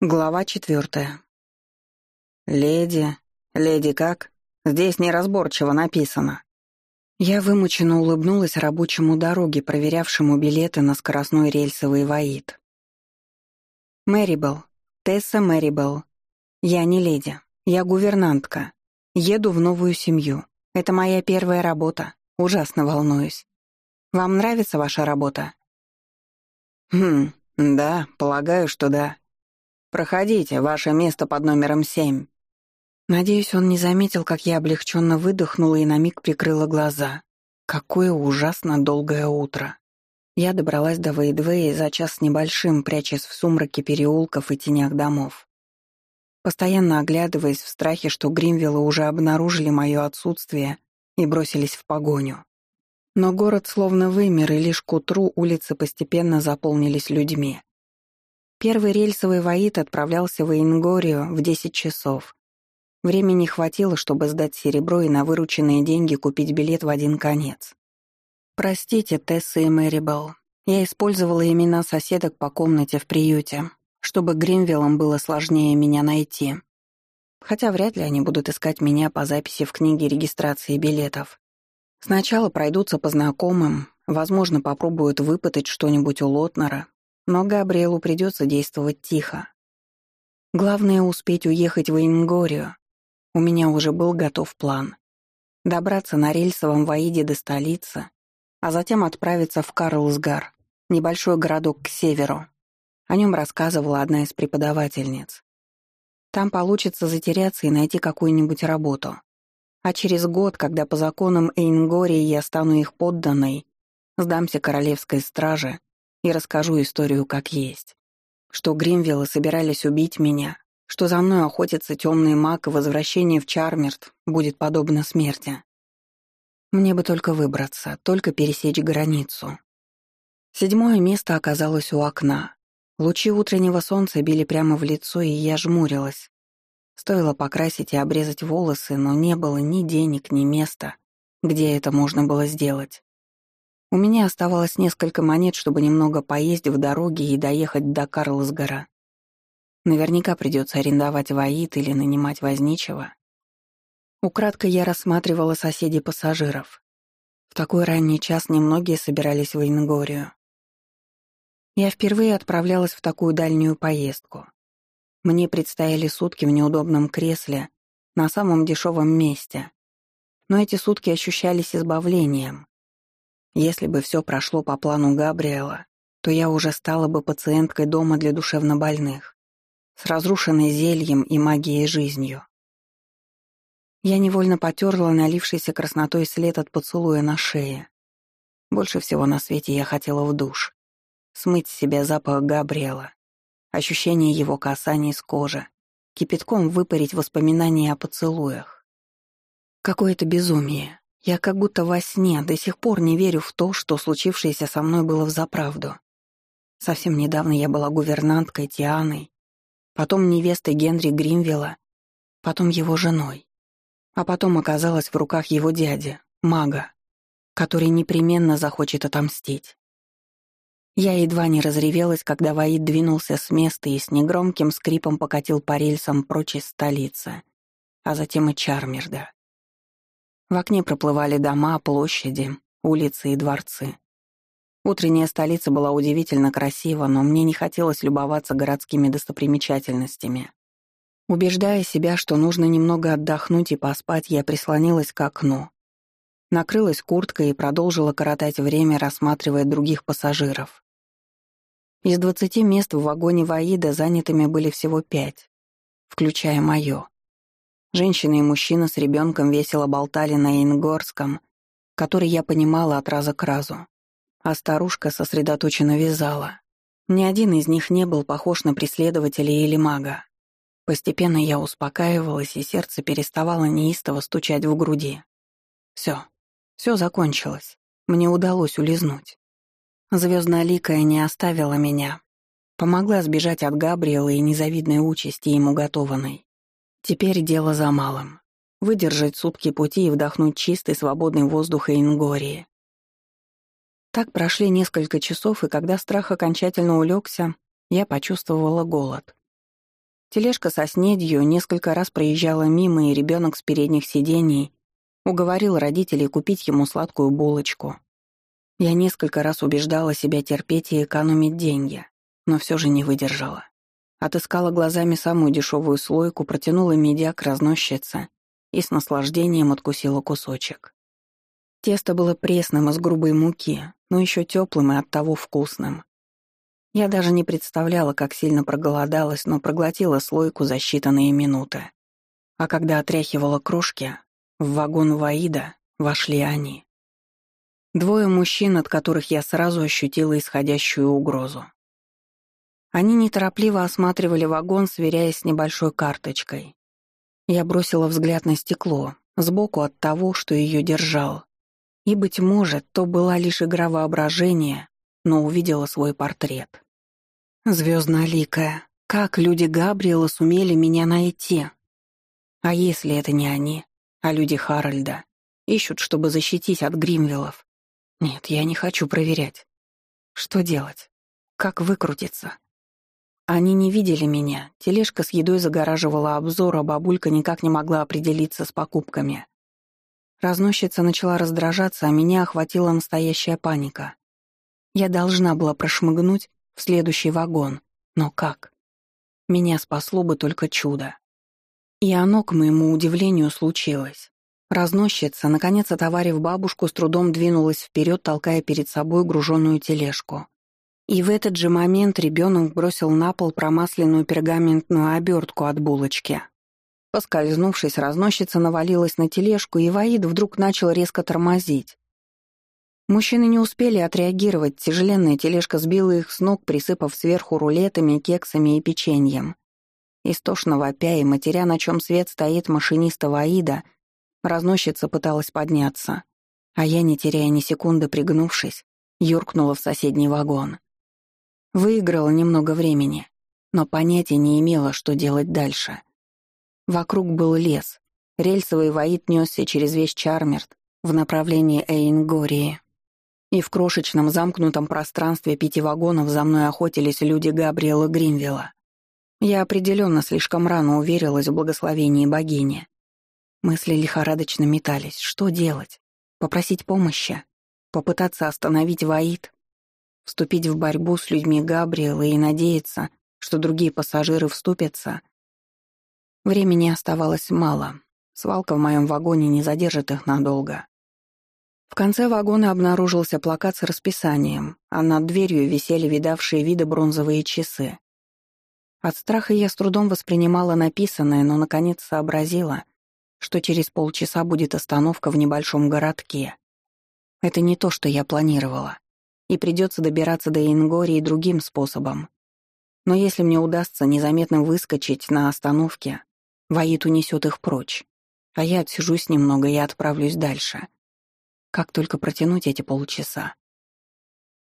Глава четвертая. «Леди, леди как? Здесь неразборчиво написано». Я вымученно улыбнулась рабочему дороге, проверявшему билеты на скоростной рельсовый воит. «Мэрибелл, Тесса Мэрибелл. Я не леди, я гувернантка. Еду в новую семью. Это моя первая работа. Ужасно волнуюсь. Вам нравится ваша работа?» «Хм, да, полагаю, что да», «Проходите, ваше место под номером семь». Надеюсь, он не заметил, как я облегченно выдохнула и на миг прикрыла глаза. Какое ужасно долгое утро. Я добралась до Вейдвея за час с небольшим, прячась в сумраке переулков и тенях домов. Постоянно оглядываясь в страхе, что Гримвиллы уже обнаружили мое отсутствие и бросились в погоню. Но город словно вымер, и лишь к утру улицы постепенно заполнились людьми. Первый рельсовый воит отправлялся в Ингорию в 10 часов. Времени хватило, чтобы сдать серебро и на вырученные деньги купить билет в один конец. Простите, Тесса и Мэрибелл. Я использовала имена соседок по комнате в приюте, чтобы Гримвиллам было сложнее меня найти. Хотя вряд ли они будут искать меня по записи в книге регистрации билетов. Сначала пройдутся по знакомым, возможно, попробуют выпытать что-нибудь у Лотнера, но Габриэлу придется действовать тихо. Главное — успеть уехать в Ингорию. У меня уже был готов план. Добраться на рельсовом Ваиде до столицы, а затем отправиться в Карлсгар, небольшой городок к северу. О нем рассказывала одна из преподавательниц. Там получится затеряться и найти какую-нибудь работу. А через год, когда по законам Эйнгории я стану их подданной, сдамся королевской страже и расскажу историю как есть. Что Гримвиллы собирались убить меня, что за мной охотится темный маг, и возвращение в Чармерт будет подобно смерти. Мне бы только выбраться, только пересечь границу. Седьмое место оказалось у окна. Лучи утреннего солнца били прямо в лицо, и я жмурилась. Стоило покрасить и обрезать волосы, но не было ни денег, ни места, где это можно было сделать. У меня оставалось несколько монет, чтобы немного поесть в дороге и доехать до Карлсгора. Наверняка придется арендовать воит или нанимать возничего. Украдкой я рассматривала соседей пассажиров. В такой ранний час немногие собирались в Ингорию. Я впервые отправлялась в такую дальнюю поездку. Мне предстояли сутки в неудобном кресле на самом дешевом месте. Но эти сутки ощущались избавлением. Если бы все прошло по плану Габриэла, то я уже стала бы пациенткой дома для душевнобольных, с разрушенной зельем и магией жизнью. Я невольно потерла налившийся краснотой след от поцелуя на шее. Больше всего на свете я хотела в душ. Смыть с себя запах Габриэла, ощущение его касаний с кожи, кипятком выпарить воспоминания о поцелуях. Какое-то безумие. Я как будто во сне до сих пор не верю в то, что случившееся со мной было взаправду. Совсем недавно я была гувернанткой Тианой, потом невестой Генри Гримвилла, потом его женой, а потом оказалась в руках его дяди, мага, который непременно захочет отомстить. Я едва не разревелась, когда Ваид двинулся с места и с негромким скрипом покатил по рельсам прочь из столицы, а затем и Чармерда. В окне проплывали дома, площади, улицы и дворцы. Утренняя столица была удивительно красива, но мне не хотелось любоваться городскими достопримечательностями. Убеждая себя, что нужно немного отдохнуть и поспать, я прислонилась к окну. Накрылась курткой и продолжила коротать время, рассматривая других пассажиров. Из двадцати мест в вагоне Ваида занятыми были всего пять, включая моё. Женщина и мужчина с ребенком весело болтали на ингорском, который я понимала от раза к разу. А старушка сосредоточенно вязала. Ни один из них не был похож на преследователя или мага. Постепенно я успокаивалась, и сердце переставало неистово стучать в груди. Все, все закончилось. Мне удалось улизнуть. Звездноликая не оставила меня. Помогла сбежать от Габриэла и незавидной участи ему готованной. Теперь дело за малым. Выдержать сутки пути и вдохнуть чистый свободный воздух Ингории. Так прошли несколько часов, и когда страх окончательно улегся, я почувствовала голод. Тележка со снедью несколько раз проезжала мимо, и ребенок с передних сидений уговорил родителей купить ему сладкую булочку. Я несколько раз убеждала себя терпеть и экономить деньги, но все же не выдержала. Отыскала глазами самую дешевую слойку, протянула медиак разносчице и с наслаждением откусила кусочек. Тесто было пресным из грубой муки, но еще теплым и оттого вкусным. Я даже не представляла, как сильно проголодалась, но проглотила слойку за считанные минуты. А когда отряхивала крошки, в вагон Ваида вошли они. Двое мужчин, от которых я сразу ощутила исходящую угрозу. Они неторопливо осматривали вагон, сверяясь с небольшой карточкой. Я бросила взгляд на стекло, сбоку от того, что ее держал. И, быть может, то была лишь игра воображения, но увидела свой портрет. Звездноликая, как люди Габриэла сумели меня найти? А если это не они, а люди Харальда? Ищут, чтобы защитить от Гримвиллов. Нет, я не хочу проверять. Что делать? Как выкрутиться? Они не видели меня, тележка с едой загораживала обзор, а бабулька никак не могла определиться с покупками. Разносчица начала раздражаться, а меня охватила настоящая паника. Я должна была прошмыгнуть в следующий вагон. Но как? Меня спасло бы только чудо. И оно, к моему удивлению, случилось. Разносчица, наконец отоварив бабушку, с трудом двинулась вперед, толкая перед собой груженную тележку. И в этот же момент ребенок бросил на пол промасленную пергаментную обертку от булочки. Поскользнувшись, разносчица навалилась на тележку, и Ваид вдруг начал резко тормозить. Мужчины не успели отреагировать, тяжеленная тележка сбила их с ног, присыпав сверху рулетами, кексами и печеньем. Истошно вопя и матеря, на чем свет стоит машиниста Ваида, разносчица пыталась подняться, а я, не теряя ни секунды пригнувшись, юркнула в соседний вагон. Выиграла немного времени, но понятия не имела, что делать дальше. Вокруг был лес. Рельсовый Ваид несся через весь Чармерт в направлении Эйнгории. И в крошечном замкнутом пространстве пяти вагонов за мной охотились люди Габриэла Гринвилла. Я определенно слишком рано уверилась в благословении богини. Мысли лихорадочно метались. Что делать? Попросить помощи? Попытаться остановить Ваид? Вступить в борьбу с людьми Габриэла и надеяться, что другие пассажиры вступятся? Времени оставалось мало. Свалка в моем вагоне не задержит их надолго. В конце вагона обнаружился плакат с расписанием, а над дверью висели видавшие виды бронзовые часы. От страха я с трудом воспринимала написанное, но наконец сообразила, что через полчаса будет остановка в небольшом городке. Это не то, что я планировала, и придется добираться до Ингории другим способом. Но если мне удастся незаметно выскочить на остановке, Ваид унесет их прочь, а я отсижусь немного и отправлюсь дальше. Как только протянуть эти полчаса?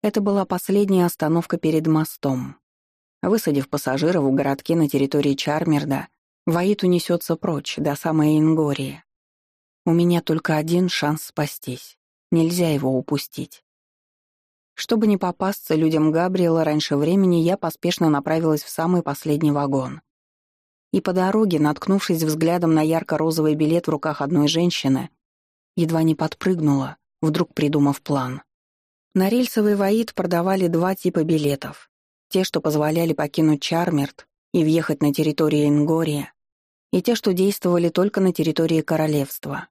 Это была последняя остановка перед мостом. Высадив пассажиров в городке на территории Чармерда, Ваид унесется прочь, до самой Ингории. У меня только один шанс спастись. Нельзя его упустить. Чтобы не попасться людям Габриэла раньше времени, я поспешно направилась в самый последний вагон. И по дороге, наткнувшись взглядом на ярко-розовый билет в руках одной женщины, Едва не подпрыгнула, вдруг придумав план. На рельсовый Ваид продавали два типа билетов. Те, что позволяли покинуть Чармерт и въехать на территорию Ингория, и те, что действовали только на территории королевства.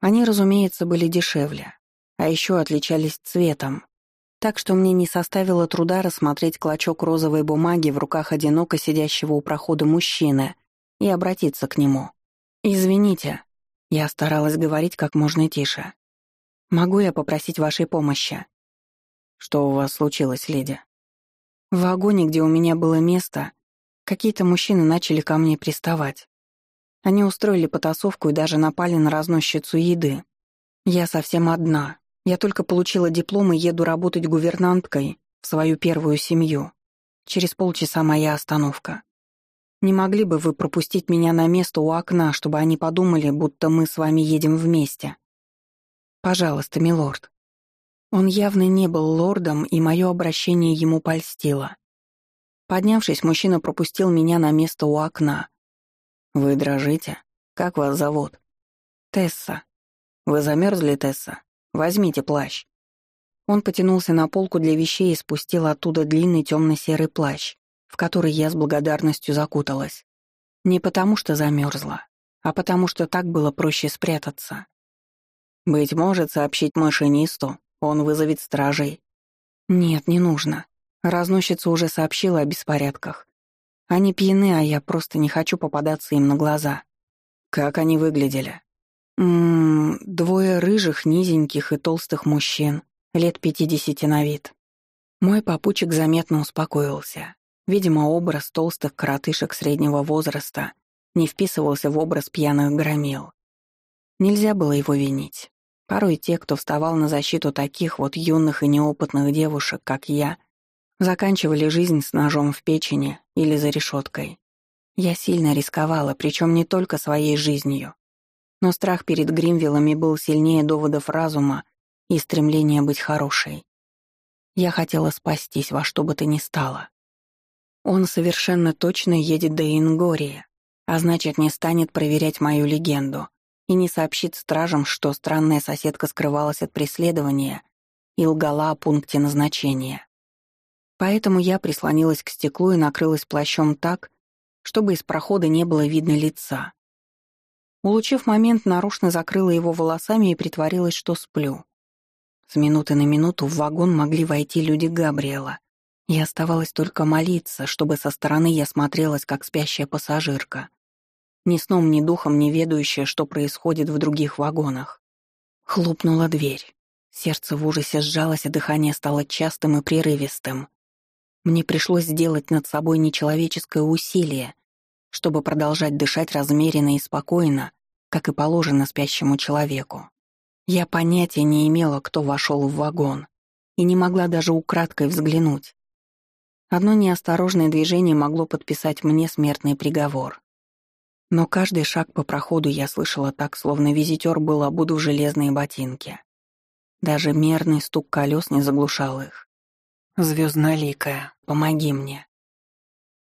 Они, разумеется, были дешевле, а еще отличались цветом, так что мне не составило труда рассмотреть клочок розовой бумаги в руках одиноко сидящего у прохода мужчины и обратиться к нему. «Извините, я старалась говорить как можно тише. «Могу я попросить вашей помощи?» «Что у вас случилось, леди?» В вагоне, где у меня было место, какие-то мужчины начали ко мне приставать. Они устроили потасовку и даже напали на разносчицу еды. Я совсем одна. Я только получила диплом и еду работать гувернанткой в свою первую семью. Через полчаса моя остановка. Не могли бы вы пропустить меня на место у окна, чтобы они подумали, будто мы с вами едем вместе? Пожалуйста, милорд. Он явно не был лордом, и мое обращение ему польстило. Поднявшись, мужчина пропустил меня на место у окна. «Вы дрожите? Как вас зовут?» «Тесса». «Вы замерзли, Тесса? Возьмите плащ». Он потянулся на полку для вещей и спустил оттуда длинный темно-серый плащ, в который я с благодарностью закуталась. Не потому что замерзла, а потому что так было проще спрятаться. «Быть может, сообщить машинисту, он вызовет стражей». «Нет, не нужно. Разносчица уже сообщила о беспорядках. Они пьяны, а я просто не хочу попадаться им на глаза. Как они выглядели? Ммм, двое рыжих, низеньких и толстых мужчин, лет пятидесяти на вид. Мой попутчик заметно успокоился. Видимо, образ толстых коротышек среднего возраста не вписывался в образ пьяных громил. Нельзя было его винить. Порой те, кто вставал на защиту таких вот юных и неопытных девушек, как я, заканчивали жизнь с ножом в печени или за решеткой. Я сильно рисковала, причем не только своей жизнью. Но страх перед Гримвиллами был сильнее доводов разума и стремления быть хорошей. Я хотела спастись во что бы то ни стало. Он совершенно точно едет до Ингории, а значит, не станет проверять мою легенду и не сообщит стражам, что странная соседка скрывалась от преследования и лгала о пункте назначения. Поэтому я прислонилась к стеклу и накрылась плащом так, чтобы из прохода не было видно лица. Улучив момент, нарочно закрыла его волосами и притворилась, что сплю. С минуты на минуту в вагон могли войти люди Габриэла. И оставалось только молиться, чтобы со стороны я смотрелась, как спящая пассажирка. Ни сном, ни духом не ведающая, что происходит в других вагонах. Хлопнула дверь. Сердце в ужасе сжалось, а дыхание стало частым и прерывистым. Мне пришлось сделать над собой нечеловеческое усилие, чтобы продолжать дышать размеренно и спокойно, как и положено спящему человеку. Я понятия не имела, кто вошел в вагон, и не могла даже украдкой взглянуть. Одно неосторожное движение могло подписать мне смертный приговор. Но каждый шаг по проходу я слышала так, словно визитер был обуду в железные ботинки. Даже мерный стук колес не заглушал их. Звездноликая, помоги мне.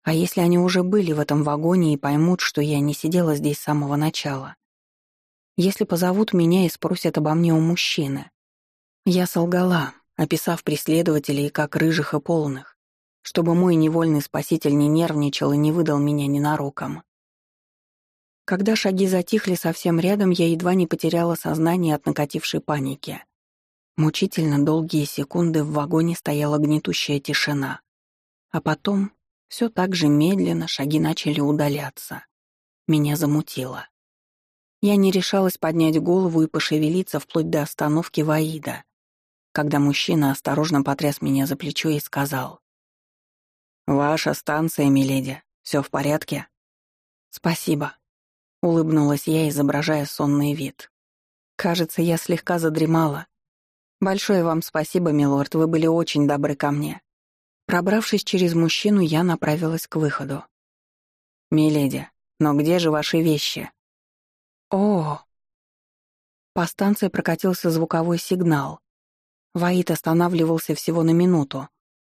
А если они уже были в этом вагоне и поймут, что я не сидела здесь с самого начала? Если позовут меня и спросят обо мне у мужчины? Я солгала, описав преследователей как рыжих и полных, чтобы мой невольный спаситель не нервничал и не выдал меня ненароком. Когда шаги затихли совсем рядом, я едва не потеряла сознание от накатившей паники. Мучительно долгие секунды в вагоне стояла гнетущая тишина. А потом, все так же медленно, шаги начали удаляться. Меня замутило. Я не решалась поднять голову и пошевелиться вплоть до остановки Ваида, когда мужчина осторожно потряс меня за плечо и сказал. «Ваша станция, миледи. Все в порядке?» «Спасибо», — улыбнулась я, изображая сонный вид. «Кажется, я слегка задремала, «Большое вам спасибо, милорд, вы были очень добры ко мне». Пробравшись через мужчину, я направилась к выходу. «Миледи, но где же ваши вещи?» «О!» По станции прокатился звуковой сигнал. Ваид останавливался всего на минуту,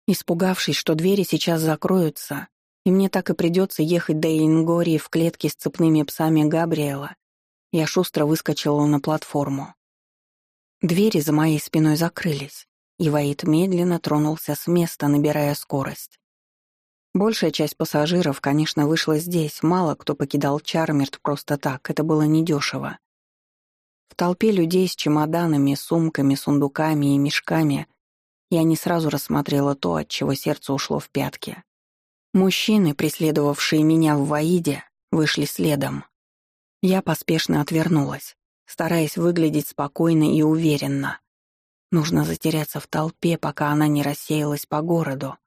испугавшись, что двери сейчас закроются, и мне так и придется ехать до Ингории в клетке с цепными псами Габриэла. Я шустро выскочила на платформу. Двери за моей спиной закрылись, и Ваид медленно тронулся с места, набирая скорость. Большая часть пассажиров, конечно, вышла здесь, мало кто покидал Чармерт просто так, это было недешево. В толпе людей с чемоданами, сумками, сундуками и мешками я не сразу рассмотрела то, от чего сердце ушло в пятки. Мужчины, преследовавшие меня в Ваиде, вышли следом. Я поспешно отвернулась стараясь выглядеть спокойно и уверенно. Нужно затеряться в толпе, пока она не рассеялась по городу.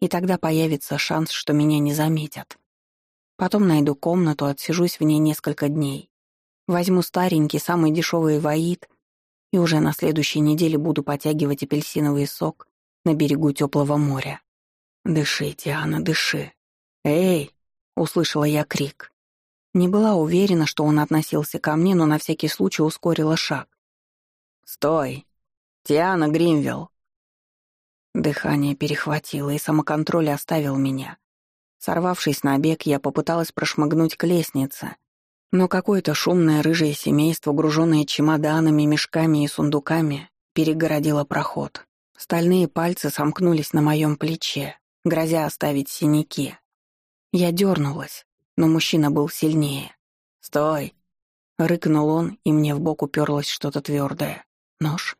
И тогда появится шанс, что меня не заметят. Потом найду комнату, отсижусь в ней несколько дней. Возьму старенький, самый дешевый ваид, и уже на следующей неделе буду потягивать апельсиновый сок на берегу теплого моря. «Дыши, Диана, дыши!» «Эй!» — услышала я крик. Не была уверена, что он относился ко мне, но на всякий случай ускорила шаг. «Стой! Тиана Гримвилл!» Дыхание перехватило, и самоконтроль оставил меня. Сорвавшись на бег, я попыталась прошмыгнуть к лестнице, но какое-то шумное рыжее семейство, груженное чемоданами, мешками и сундуками, перегородило проход. Стальные пальцы сомкнулись на моем плече, грозя оставить синяки. Я дернулась, но мужчина был сильнее. «Стой!» — рыкнул он, и мне в бок уперлось что-то твердое. «Нож?»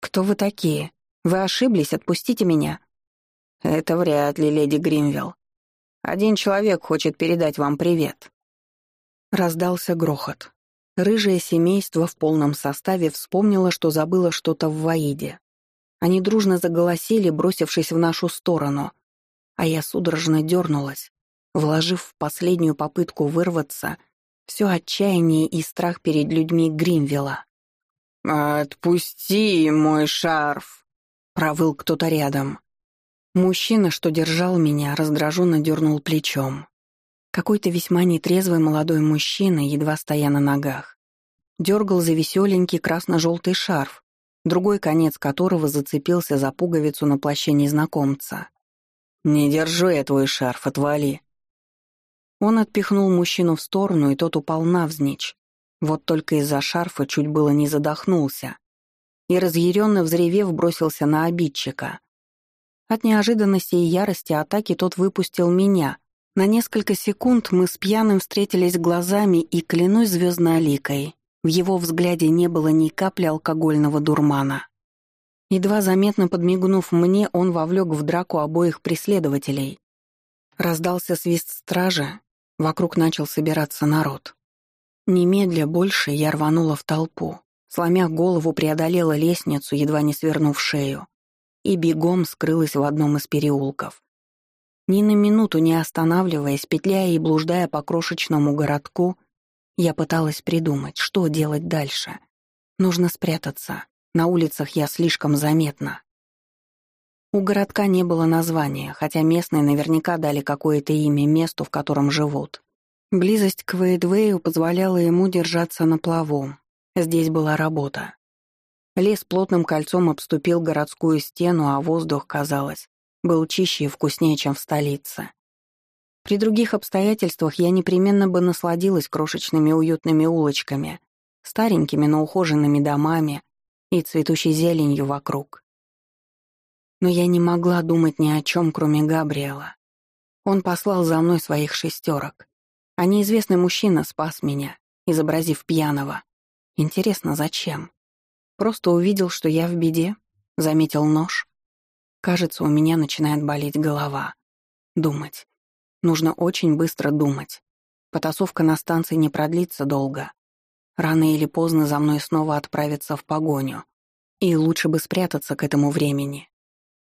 «Кто вы такие? Вы ошиблись, отпустите меня!» «Это вряд ли, леди Гримвилл. Один человек хочет передать вам привет». Раздался грохот. Рыжее семейство в полном составе вспомнило, что забыло что-то в Ваиде. Они дружно заголосили, бросившись в нашу сторону, а я судорожно дернулась, вложив в последнюю попытку вырваться все отчаяние и страх перед людьми Гримвилла. «Отпусти мой шарф!» — провыл кто-то рядом. Мужчина, что держал меня, раздраженно дернул плечом. Какой-то весьма нетрезвый молодой мужчина, едва стоя на ногах, дергал за веселенький красно-желтый шарф, другой конец которого зацепился за пуговицу на плаще незнакомца. «Не держу я твой шарф, отвали!» Он отпихнул мужчину в сторону, и тот упал навзничь. Вот только из-за шарфа чуть было не задохнулся. И разъяренно взревев бросился на обидчика. От неожиданности и ярости атаки тот выпустил меня. На несколько секунд мы с пьяным встретились глазами, и, клянусь звездно-аликой, в его взгляде не было ни капли алкогольного дурмана. Едва заметно подмигнув мне, он вовлек в драку обоих преследователей. Раздался свист стража, вокруг начал собираться народ. Немедля больше я рванула в толпу, сломя голову, преодолела лестницу, едва не свернув шею и бегом скрылась в одном из переулков. Ни на минуту не останавливаясь, петляя и блуждая по крошечному городку, я пыталась придумать, что делать дальше. Нужно спрятаться. На улицах я слишком заметна. У городка не было названия, хотя местные наверняка дали какое-то имя месту, в котором живут. Близость к Вейдвею позволяла ему держаться на плаву. Здесь была работа. Лес плотным кольцом обступил городскую стену, а воздух, казалось, был чище и вкуснее, чем в столице. При других обстоятельствах я непременно бы насладилась крошечными уютными улочками, старенькими, но ухоженными домами и цветущей зеленью вокруг. Но я не могла думать ни о чем, кроме Габриэла. Он послал за мной своих шестерок, а неизвестный мужчина спас меня, изобразив пьяного. Интересно, зачем? Просто увидел, что я в беде, заметил нож. Кажется, у меня начинает болеть голова. Думать. Нужно очень быстро думать. Потасовка на станции не продлится долго. Рано или поздно за мной снова отправятся в погоню. И лучше бы спрятаться к этому времени.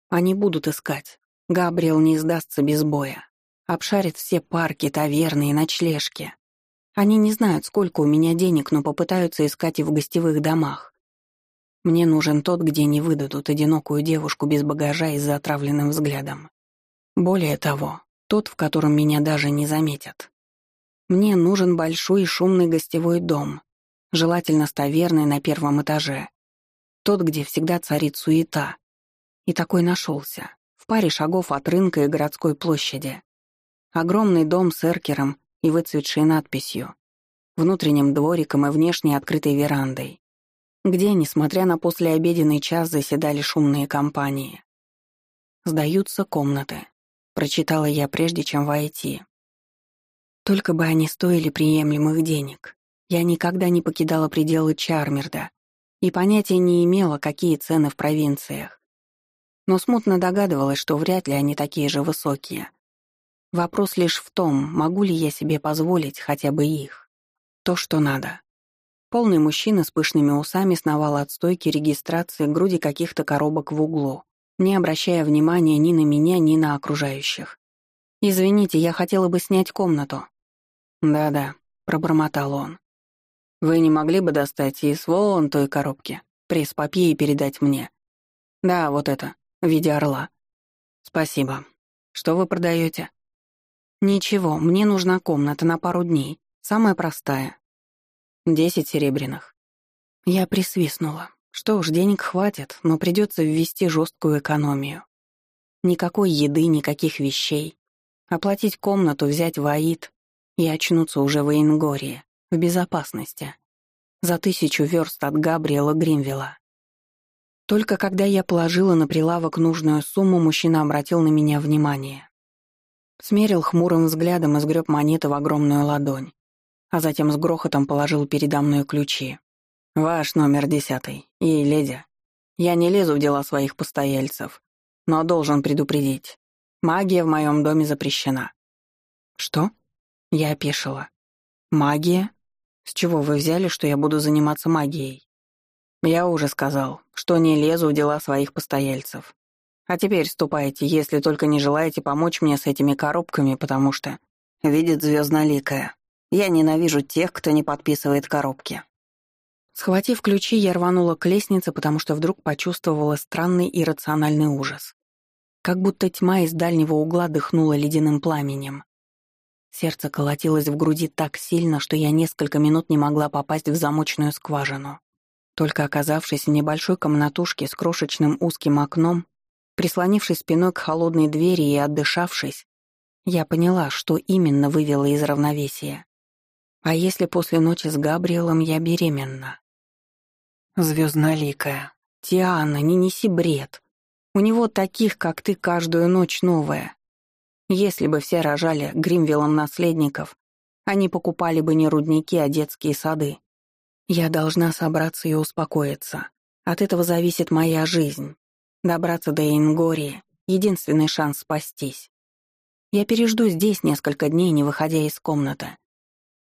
Они будут искать. Габриэл не сдастся без боя. Обшарит все парки, таверны и ночлежки. Они не знают, сколько у меня денег, но попытаются искать и в гостевых домах. Мне нужен тот, где не выдадут одинокую девушку без багажа и с затравленным взглядом. Более того, тот, в котором меня даже не заметят. Мне нужен большой и шумный гостевой дом, желательно с таверной на первом этаже. Тот, где всегда царит суета. И такой нашелся, в паре шагов от рынка и городской площади. Огромный дом с эркером и выцветшей надписью, внутренним двориком и внешней открытой верандой где, несмотря на послеобеденный час, заседали шумные компании. «Сдаются комнаты», — прочитала я прежде, чем войти. Только бы они стоили приемлемых денег. Я никогда не покидала пределы Чармерда и понятия не имела, какие цены в провинциях. Но смутно догадывалась, что вряд ли они такие же высокие. Вопрос лишь в том, могу ли я себе позволить хотя бы их. То, что надо. Полный мужчина с пышными усами сновал от стойки регистрации груди каких-то коробок в углу, не обращая внимания ни на меня, ни на окружающих. «Извините, я хотела бы снять комнату». «Да-да», — пробормотал он. «Вы не могли бы достать из вон той коробки, пресс-папье и передать мне?» «Да, вот это, в виде орла». «Спасибо. Что вы продаете?» «Ничего, мне нужна комната на пару дней, самая простая, Десять серебряных. Я присвистнула. Что ж, денег хватит, но придется ввести жесткую экономию. Никакой еды, никаких вещей. Оплатить комнату, взять воит и очнуться уже в Ингории, в безопасности. За тысячу верст от Габриэла Гримвилла. Только когда я положила на прилавок нужную сумму, мужчина обратил на меня внимание. Смерил хмурым взглядом и сгреб монеты в огромную ладонь, а затем с грохотом положил передо мной ключи. «Ваш номер десятый. И, леди, я не лезу в дела своих постояльцев, но должен предупредить. Магия в моем доме запрещена». «Что?» Я опешила. «Магия? С чего вы взяли, что я буду заниматься магией?» «Я уже сказал, что не лезу в дела своих постояльцев. А теперь ступайте, если только не желаете помочь мне с этими коробками, потому что, видит звездноликая, я ненавижу тех, кто не подписывает коробки». Схватив ключи, я рванула к лестнице, потому что вдруг почувствовала странный иррациональный ужас. Как будто тьма из дальнего угла дыхнула ледяным пламенем. Сердце колотилось в груди так сильно, что я несколько минут не могла попасть в замочную скважину. Только оказавшись в небольшой комнатушке с крошечным узким окном, прислонившись спиной к холодной двери и отдышавшись, я поняла, что именно вывело из равновесия. А если после ночи с Габриэлом я беременна? Звездноликая. Тиана, не неси бред. У него таких, как ты, каждую ночь новая. Если бы все рожали Гримвиллом наследников, они покупали бы не рудники, а детские сады. Я должна собраться и успокоиться. От этого зависит моя жизнь. Добраться до Ингории — единственный шанс спастись. Я пережду здесь несколько дней, не выходя из комнаты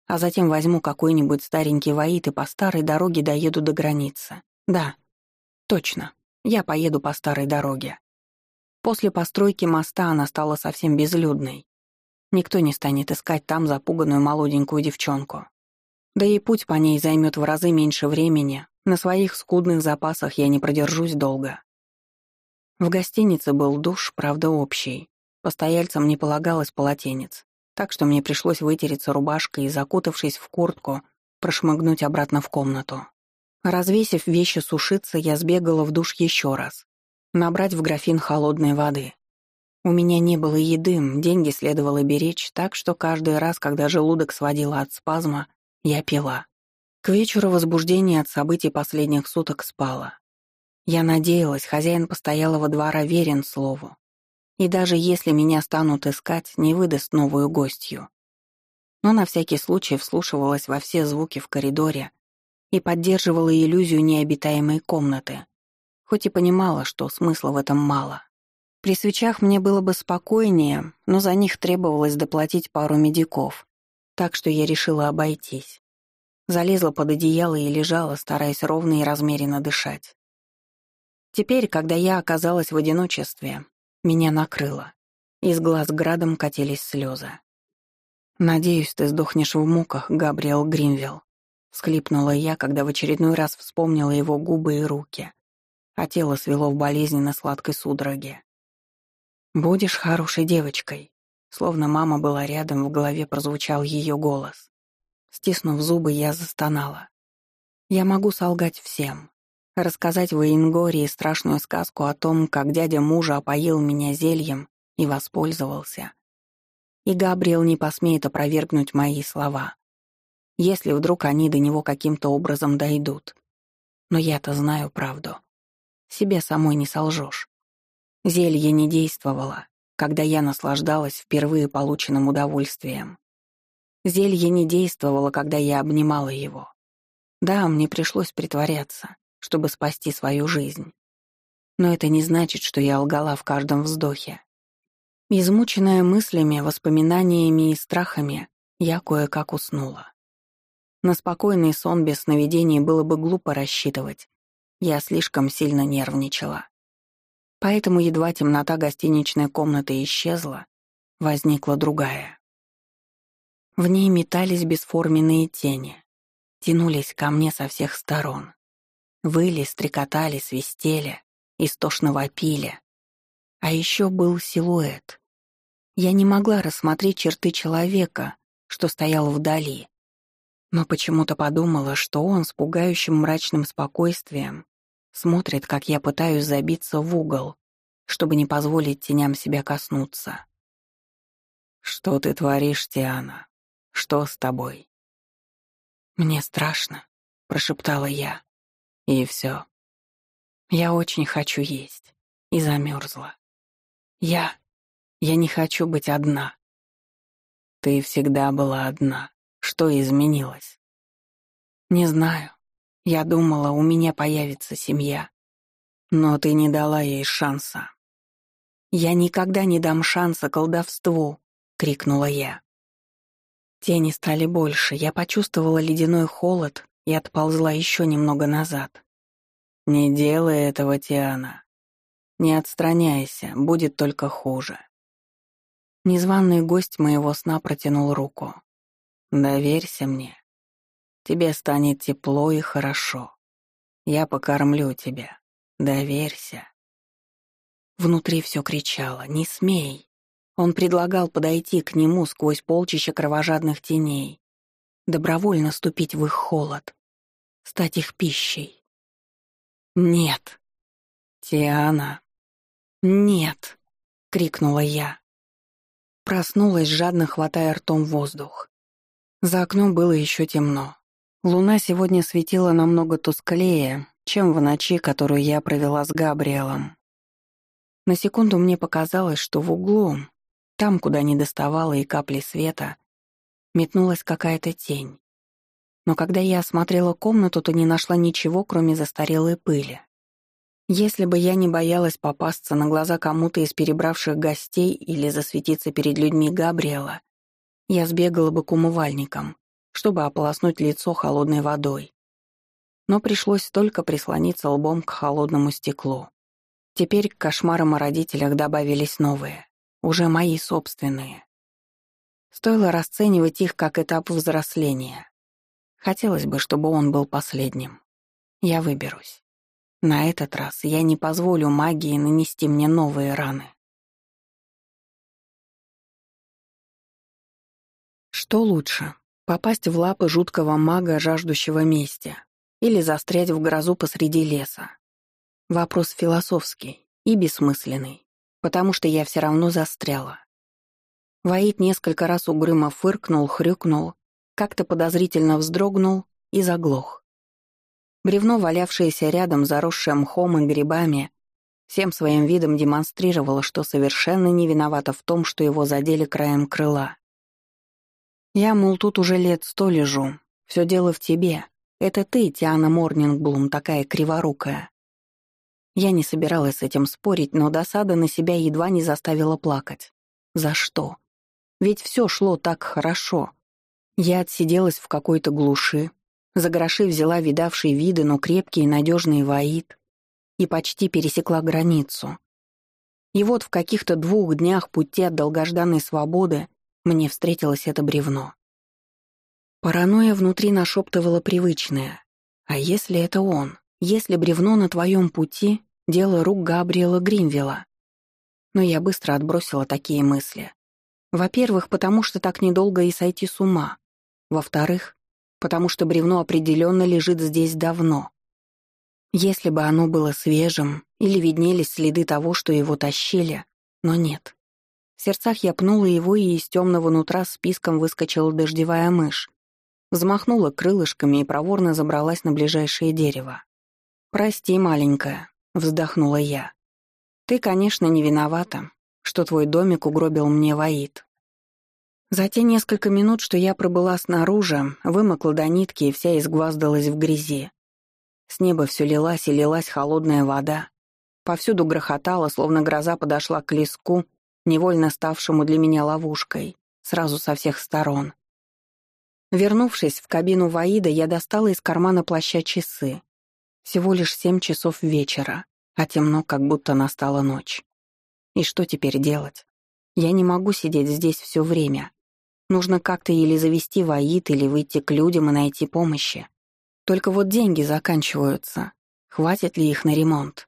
а затем возьму какой-нибудь старенький воит и по старой дороге доеду до границы. Да, точно, я поеду по старой дороге. После постройки моста она стала совсем безлюдной. Никто не станет искать там запуганную молоденькую девчонку. Да и путь по ней займет в разы меньше времени, на своих скудных запасах я не продержусь долго. В гостинице был душ, правда, общий. Постояльцам не полагалось полотенец, так что мне пришлось вытереться рубашкой и, закутавшись в куртку, прошмыгнуть обратно в комнату. Развесив вещи сушиться, я сбегала в душ еще раз. Набрать в графин холодной воды. У меня не было еды, деньги следовало беречь, так что каждый раз, когда желудок сводило от спазма, я пила. К вечеру возбуждение от событий последних суток спало. Я надеялась, хозяин постоялого двора верен слову. И даже если меня станут искать, не выдаст новую гостью. Но на всякий случай вслушивалась во все звуки в коридоре и поддерживала иллюзию необитаемой комнаты, хоть и понимала, что смысла в этом мало. При свечах мне было бы спокойнее, но за них требовалось доплатить пару медиков, так что я решила обойтись. Залезла под одеяло и лежала, стараясь ровно и размеренно дышать. Теперь, когда я оказалась в одиночестве, меня накрыло. Из глаз градом катились слезы. «Надеюсь, ты сдохнешь в муках, Габриэл Гринвилл», — всхлипнула я, когда в очередной раз вспомнила его губы и руки, а тело свело в болезненно сладкой судороге. «Будешь хорошей девочкой», словно мама была рядом, в голове прозвучал ее голос. Стиснув зубы, я застонала. «Я могу солгать всем, Рассказать в Ингории страшную сказку о том, как дядя мужа опоил меня зельем и воспользовался. И Габриэл не посмеет опровергнуть мои слова, если вдруг они до него каким-то образом дойдут. Но я-то знаю правду. Себе самой не солжешь. Зелье не действовало, когда я наслаждалась впервые полученным удовольствием. Зелье не действовало, когда я обнимала его. Да, мне пришлось притворяться, чтобы спасти свою жизнь. Но это не значит, что я лгала в каждом вздохе. Измученная мыслями, воспоминаниями и страхами, я кое-как уснула. На спокойный сон без сновидений было бы глупо рассчитывать. Я слишком сильно нервничала. Поэтому едва темнота гостиничной комнаты исчезла, возникла другая. В ней метались бесформенные тени, тянулись ко мне со всех сторон. Выли, стрекотали, свистели, истошно вопили. А еще был силуэт. Я не могла рассмотреть черты человека, что стоял вдали. Но почему-то подумала, что он с пугающим мрачным спокойствием Смотрит, как я пытаюсь забиться в угол, чтобы не позволить теням себя коснуться. «Что ты творишь, Тиана? Что с тобой?» «Мне страшно», — прошептала я. «И все». «Я очень хочу есть. И замерзла. Я... Я не хочу быть одна». «Ты всегда была одна. Что изменилось?» «Не знаю. Я думала, у меня появится семья. Но ты не дала ей шанса. Я никогда не дам шанса колдовству, крикнула я. Тени стали больше, я почувствовала ледяной холод и отползла еще немного назад. Не делай этого, Тиана. Не отстраняйся, будет только хуже. Незваный гость моего сна протянул руку. Доверься мне. Тебе станет тепло и хорошо. Я покормлю тебя. Доверься. Внутри все кричало «Не смей!». Он предлагал подойти к нему сквозь полчища кровожадных теней, добровольно ступить в их холод, стать их пищей. «Нет!» «Тиана!» «Нет!» — крикнула я. Проснулась, жадно хватая ртом воздух. За окном было еще темно. Луна сегодня светила намного тусклее, чем в ночи, которую я провела с Габриэлом. На секунду мне показалось, что в углу, там, куда не доставала и капли света, метнулась какая-то тень. Но когда я осмотрела комнату, то не нашла ничего, кроме застарелой пыли. Если бы я не боялась попасться на глаза кому-то из перебравших гостей или засветиться перед людьми Габриэла, я сбегала бы к умывальникам, чтобы ополоснуть лицо холодной водой. Но пришлось только прислониться лбом к холодному стеклу. Теперь к кошмарам о родителях добавились новые, уже мои собственные. Стоило расценивать их как этап взросления. Хотелось бы, чтобы он был последним. Я выберусь. На этот раз я не позволю магии нанести мне новые раны. Что лучше, Попасть в лапы жуткого мага, жаждущего мести, или застрять в грозу посреди леса. Вопрос философский и бессмысленный, потому что я все равно застряла. Ваид несколько раз угрюмо фыркнул, хрюкнул, как-то подозрительно вздрогнул и заглох. Бревно, валявшееся рядом, заросшее мхом и грибами, всем своим видом демонстрировало, что совершенно не виновато в том, что его задели краем крыла. Я, мол, тут уже лет сто лежу. Все дело в тебе. Это ты, Тиана Морнингблум, такая криворукая. Я не собиралась с этим спорить, но досада на себя едва не заставила плакать. За что? Ведь все шло так хорошо. Я отсиделась в какой-то глуши, за гроши взяла видавшие виды, но крепкий и надежный воит и почти пересекла границу. И вот в каких-то двух днях пути от долгожданной свободы мне встретилось это бревно. Паранойя внутри нашептывала привычное. А если это он? Если бревно на твоем пути — дело рук Габриэла Гримвилла? Но я быстро отбросила такие мысли. Во-первых, потому что так недолго и сойти с ума. Во-вторых, потому что бревно определенно лежит здесь давно. Если бы оно было свежим или виднелись следы того, что его тащили, но нет. В сердцах я пнула его, и из темного нутра списком выскочила дождевая мышь. Взмахнула крылышками и проворно забралась на ближайшее дерево. «Прости, маленькая», — вздохнула я. «Ты, конечно, не виновата, что твой домик угробил мне Ваид. За те несколько минут, что я пробыла снаружи, вымокла до нитки и вся изгваздалась в грязи. С неба все лилась и лилась холодная вода. Повсюду грохотало, словно гроза подошла к леску невольно ставшему для меня ловушкой, сразу со всех сторон. Вернувшись в кабину Ваида, я достала из кармана плаща часы. Всего лишь семь часов вечера, а темно, как будто настала ночь. И что теперь делать? Я не могу сидеть здесь все время. Нужно как-то или завести Ваид, или выйти к людям и найти помощи. Только вот деньги заканчиваются. Хватит ли их на ремонт?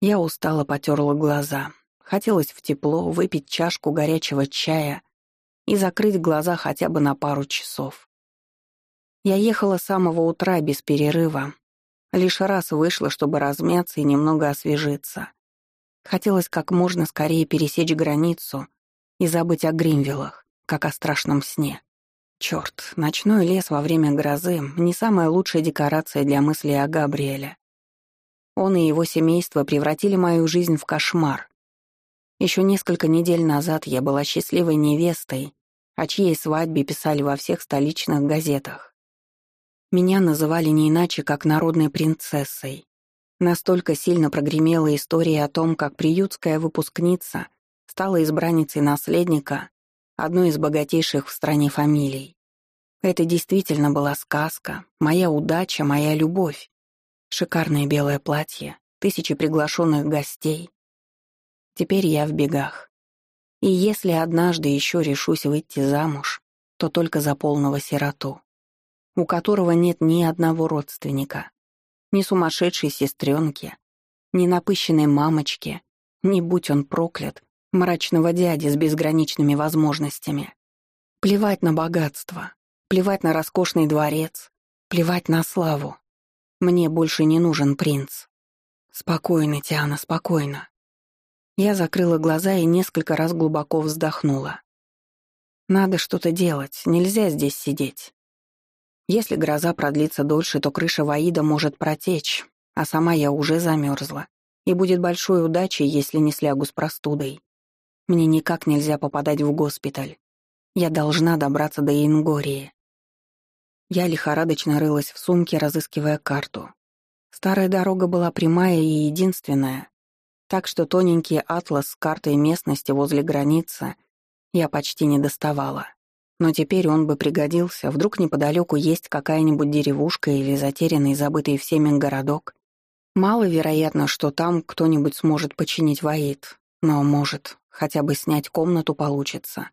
Я устало потерла глаза. Хотелось в тепло, выпить чашку горячего чая и закрыть глаза хотя бы на пару часов. Я ехала с самого утра без перерыва, Лишь раз вышла, чтобы размяться и немного освежиться. Хотелось как можно скорее пересечь границу и забыть о Гримвиллах, как о страшном сне. Чёрт, ночной лес во время грозы — не самая лучшая декорация для мыслей о Габриэле. Он и его семейство превратили мою жизнь в кошмар. Еще несколько недель назад я была счастливой невестой, о чьей свадьбе писали во всех столичных газетах. Меня называли не иначе, как народной принцессой. Настолько сильно прогремела история о том, как приютская выпускница стала избранницей наследника одной из богатейших в стране фамилий. Это действительно была сказка, моя удача, моя любовь. Шикарное белое платье, тысячи приглашенных гостей. Теперь я в бегах. И если однажды еще решусь выйти замуж, то только за полного сироту, у которого нет ни одного родственника, ни сумасшедшей сестренки, ни напыщенной мамочки, ни, будь он проклят, мрачного дяди с безграничными возможностями. Плевать на богатство, плевать на роскошный дворец, плевать на славу. Мне больше не нужен принц. Спокойно, Тиана, спокойно. Я закрыла глаза и несколько раз глубоко вздохнула. Надо что-то делать, нельзя здесь сидеть. Если гроза продлится дольше, то крыша Ваида может протечь, а сама я уже замерзла. И будет большой удачей, если не слягу с простудой. Мне никак нельзя попадать в госпиталь. Я должна добраться до Ингории. Я лихорадочно рылась в сумке, разыскивая карту. Старая дорога была прямая и единственная, так что тоненький атлас с картой местности возле границы я почти не доставала. Но теперь он бы пригодился, вдруг неподалеку есть какая-нибудь деревушка или затерянный забытый всеми городок. Маловероятно, что там кто-нибудь сможет починить Ваид, но, может, хотя бы снять комнату получится.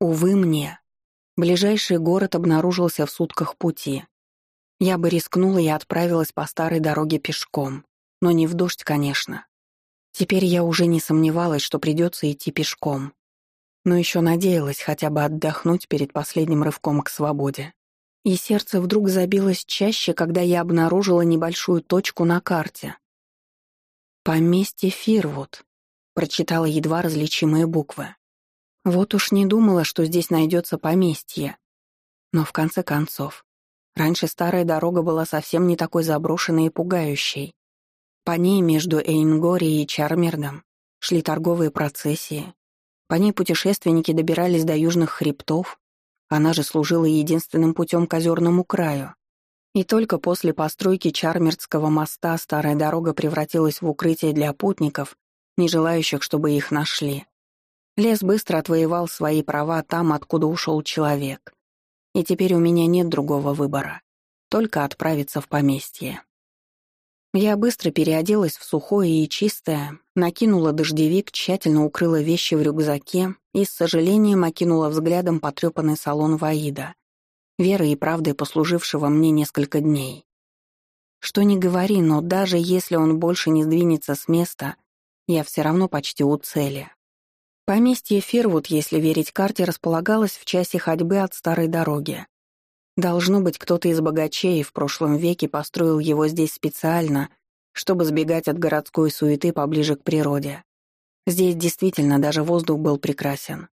Увы мне. Ближайший город обнаружился в сутках пути. Я бы рискнула и отправилась по старой дороге пешком. Но не в дождь, конечно. Теперь я уже не сомневалась, что придется идти пешком. Но еще надеялась хотя бы отдохнуть перед последним рывком к свободе. И сердце вдруг забилось чаще, когда я обнаружила небольшую точку на карте. «Поместье Фирвуд», прочитала едва различимые буквы. Вот уж не думала, что здесь найдется поместье. Но в конце концов, раньше старая дорога была совсем не такой заброшенной и пугающей. По ней между Эйнгори и Чармердом шли торговые процессии. По ней путешественники добирались до южных хребтов. Она же служила единственным путем к озерному краю. И только после постройки Чармердского моста старая дорога превратилась в укрытие для путников не желающих, чтобы их нашли. Лес быстро отвоевал свои права там, откуда ушел человек. И теперь у меня нет другого выбора. Только отправиться в поместье. Я быстро переоделась в сухое и чистое, накинула дождевик, тщательно укрыла вещи в рюкзаке и с сожалением окинула взглядом потрепанный салон Ваида, верой и правдой послужившего мне несколько дней. Что ни говори, но даже если он больше не сдвинется с места, я все равно почти у цели. Поместье Фервуд, если верить карте, располагалось в часе ходьбы от старой дороги. Должно быть, кто-то из богачей в прошлом веке построил его здесь специально, чтобы сбегать от городской суеты поближе к природе. Здесь действительно даже воздух был прекрасен.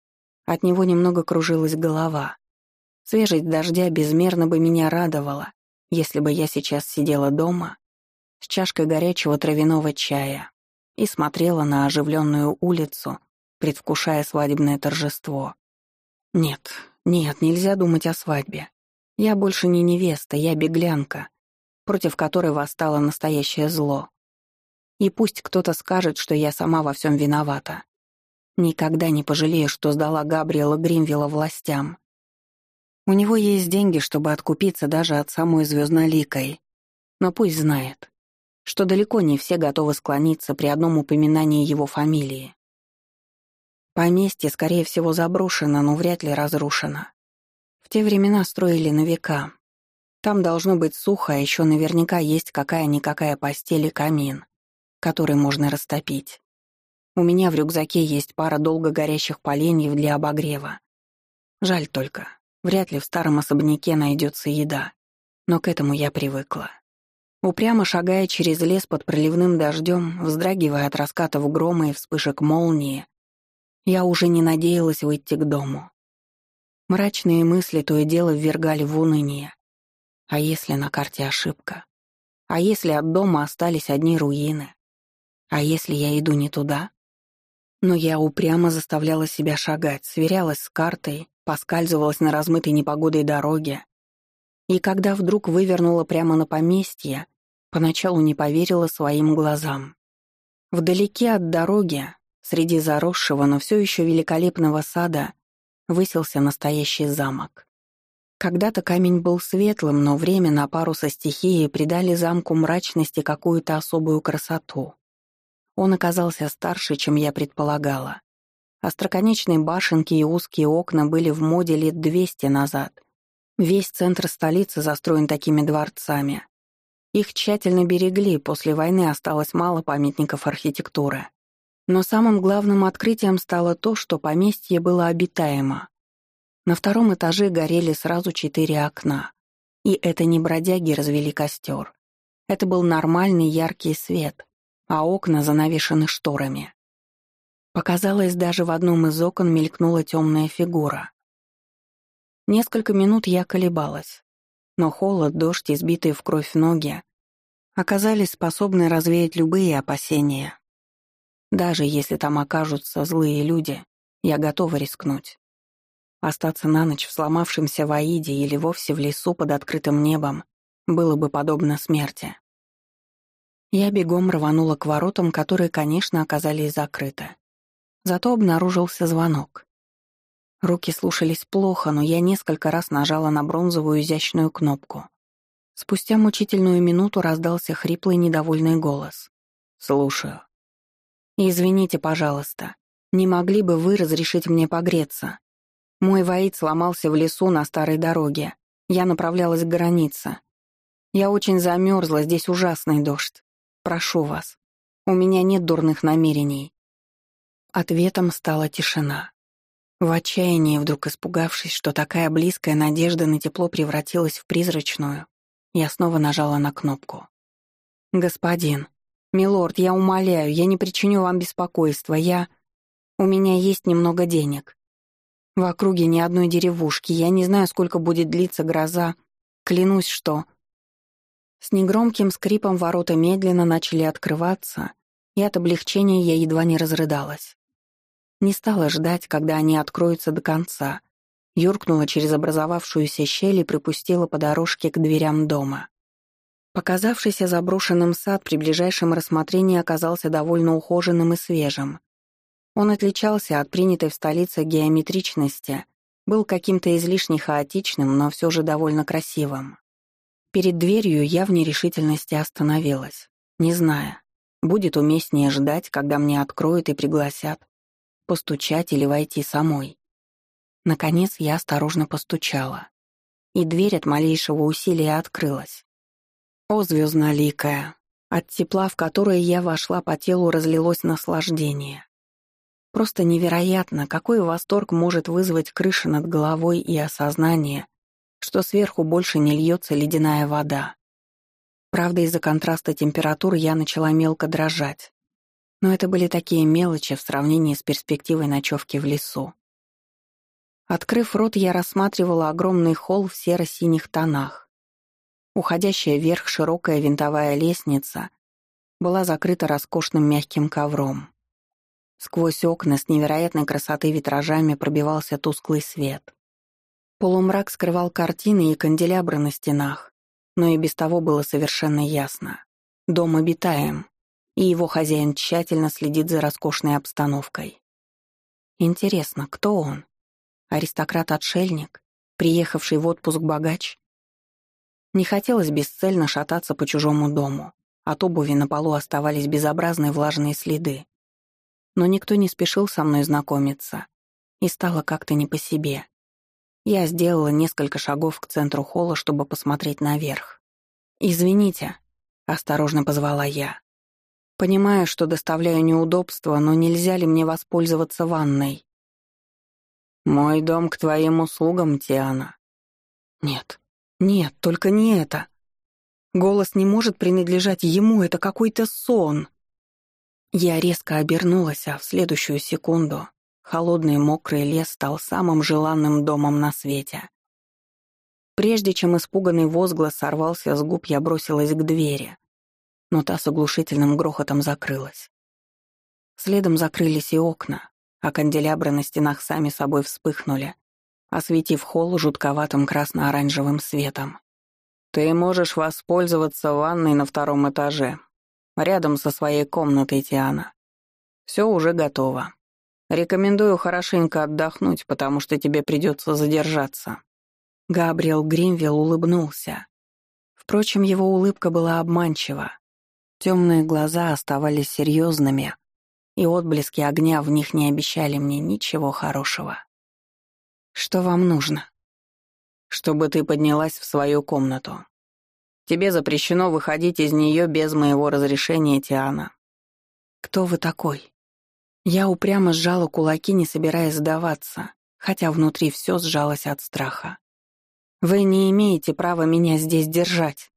От него немного кружилась голова. Свежесть дождя безмерно бы меня радовала, если бы я сейчас сидела дома с чашкой горячего травяного чая, и смотрела на оживленную улицу, предвкушая свадебное торжество. Нет, нет, нельзя думать о свадьбе. Я больше не невеста, я беглянка, против которой восстало настоящее зло. И пусть кто-то скажет, что я сама во всем виновата. Никогда не пожалею, что сдала Габриэла Гримвилла властям. У него есть деньги, чтобы откупиться даже от самой звездноликой. Но пусть знает что далеко не все готовы склониться при одном упоминании его фамилии. Поместье, скорее всего, заброшено, но вряд ли разрушено. В те времена строили на века. Там должно быть сухо, а еще наверняка есть какая-никакая постель и камин, который можно растопить. У меня в рюкзаке есть пара долго горящих поленьев для обогрева. Жаль только, вряд ли в старом особняке найдется еда, но к этому я привыкла. Упрямо шагая через лес под проливным дождем, вздрагивая от раскатов грома и вспышек молнии, я уже не надеялась выйти к дому. Мрачные мысли то и дело ввергали в уныние. А если на карте ошибка? А если от дома остались одни руины? А если я иду не туда? Но я упрямо заставляла себя шагать, сверялась с картой, поскальзывалась на размытой непогодой дороге. И когда вдруг вывернула прямо на поместье, поначалу не поверила своим глазам. Вдалеке от дороги, среди заросшего, но все еще великолепного сада, высился настоящий замок. Когда-то камень был светлым, но время на пару со стихией придали замку мрачности какую-то особую красоту. Он оказался старше, чем я предполагала. Остроконечные башенки и узкие окна были в моде лет двести назад. Весь центр столицы застроен такими дворцами. Их тщательно берегли, после войны осталось мало памятников архитектуры. Но самым главным открытием стало то, что поместье было обитаемо. На втором этаже горели сразу четыре окна. И это не бродяги развели костер. Это был нормальный яркий свет, а окна занавешены шторами. Показалось, даже в одном из окон мелькнула темная фигура. Несколько минут я колебалась, но холод, дождь и сбитые в кровь ноги оказались способны развеять любые опасения. Даже если там окажутся злые люди, я готова рискнуть. Остаться на ночь в сломавшемся Ваиде или вовсе в лесу под открытым небом было бы подобно смерти. Я бегом рванула к воротам, которые, конечно, оказались закрыты. Зато обнаружился звонок. Руки слушались плохо, но я несколько раз нажала на бронзовую изящную кнопку. Спустя мучительную минуту раздался хриплый недовольный голос. «Слушаю». «Извините, пожалуйста, не могли бы вы разрешить мне погреться? Мой воит сломался в лесу на старой дороге. Я направлялась к границе. Я очень замерзла, здесь ужасный дождь. Прошу вас. У меня нет дурных намерений. Ответом стала тишина. В отчаянии, вдруг испугавшись, что такая близкая надежда на тепло превратилась в призрачную, я снова нажала на кнопку. «Господин, милорд, я умоляю, я не причиню вам беспокойства, я... У меня есть немного денег. В округе ни одной деревушки, я не знаю, сколько будет длиться гроза. Клянусь, что...» С негромким скрипом ворота медленно начали открываться, и от облегчения я едва не разрыдалась. Не стала ждать, когда они откроются до конца. Юркнула через образовавшуюся щель и припустила по дорожке к дверям дома. Показавшийся заброшенным сад при ближайшем рассмотрении оказался довольно ухоженным и свежим. Он отличался от принятой в столице геометричности, был каким-то излишне хаотичным, но все же довольно красивым. Перед дверью я в нерешительности остановилась, не зная, будет уместнее ждать, когда мне откроют и пригласят, постучать или войти самой. Наконец я осторожно постучала, и дверь от малейшего усилия открылась. О, звездноликая! От тепла, в которое я вошла, по телу разлилось наслаждение. Просто невероятно, какой восторг может вызвать крыша над головой и осознание, что сверху больше не льется ледяная вода. Правда, из-за контраста температур я начала мелко дрожать. Но это были такие мелочи в сравнении с перспективой ночевки в лесу. Открыв рот, я рассматривала огромный холл в серо-синих тонах. Уходящая вверх широкая винтовая лестница была закрыта роскошным мягким ковром. Сквозь окна с невероятной красоты витражами пробивался тусклый свет. Полумрак скрывал картины и канделябры на стенах, но и без того было совершенно ясно. Дом обитаем, и его хозяин тщательно следит за роскошной обстановкой. Интересно, кто он? Аристократ-отшельник? Приехавший в отпуск богач? Не хотелось бесцельно шататься по чужому дому. От обуви на полу оставались безобразные влажные следы но никто не спешил со мной знакомиться, и стало как-то не по себе. Я сделала несколько шагов к центру холла, чтобы посмотреть наверх. «Извините», — осторожно позвала я. «Понимаю, что доставляю неудобства, но нельзя ли мне воспользоваться ванной?» «Мой дом к твоим услугам, Тиана». «Нет, нет, только не это». Голос не может принадлежать ему, это какой-то сон. Я резко обернулась, а в следующую секунду холодный мокрый лес стал самым желанным домом на свете. Прежде чем испуганный возглас сорвался с губ, я бросилась к двери, но та с оглушительным грохотом закрылась. Следом закрылись и окна, а канделябры на стенах сами собой вспыхнули, осветив холл жутковатым красно-оранжевым светом. «Ты можешь воспользоваться ванной на втором этаже, рядом со своей комнатой, Тиана. Все уже готово. Рекомендую хорошенько отдохнуть, потому что тебе придется задержаться». Габриэл Гримвилл улыбнулся. Впрочем, его улыбка была обманчива. Темные глаза оставались серьезными, и отблески огня в них не обещали мне ничего хорошего. «Что вам нужно?» «Чтобы ты поднялась в свою комнату. Тебе запрещено выходить из нее без моего разрешения, Тиана». «Кто вы такой?» Я упрямо сжала кулаки, не собираясь сдаваться, хотя внутри все сжалось от страха. «Вы не имеете права меня здесь держать».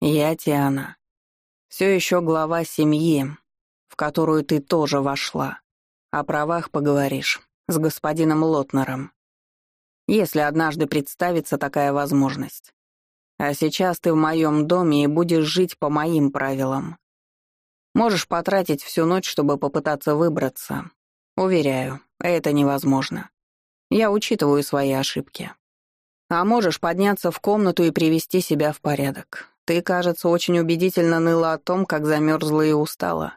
«Я, Тиана, все еще глава семьи, в которую ты тоже вошла. О правах поговоришь с господином Лотнером. Если однажды представится такая возможность. А сейчас ты в моем доме и будешь жить по моим правилам. Можешь потратить всю ночь, чтобы попытаться выбраться. Уверяю, это невозможно. Я учитываю свои ошибки. А можешь подняться в комнату и привести себя в порядок. Ты, кажется, очень убедительно ныла о том, как замерзла и устала.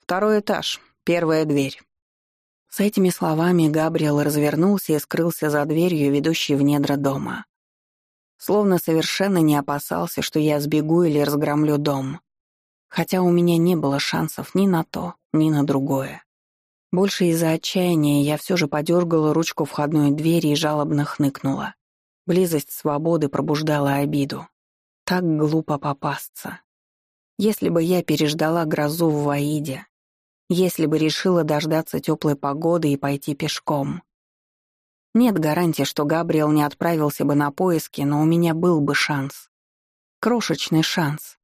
Второй этаж, первая дверь. С этими словами Габриэл развернулся и скрылся за дверью, ведущей в недра дома. Словно совершенно не опасался, что я сбегу или разгромлю дом. Хотя у меня не было шансов ни на то, ни на другое. Больше из-за отчаяния я все же подергала ручку входной двери и жалобно хныкнула. Близость свободы пробуждала обиду. Так глупо попасться. Если бы я переждала грозу в Ваиде, если бы решила дождаться теплой погоды и пойти пешком. Нет гарантии, что Габриэл не отправился бы на поиски, но у меня был бы шанс. Крошечный шанс.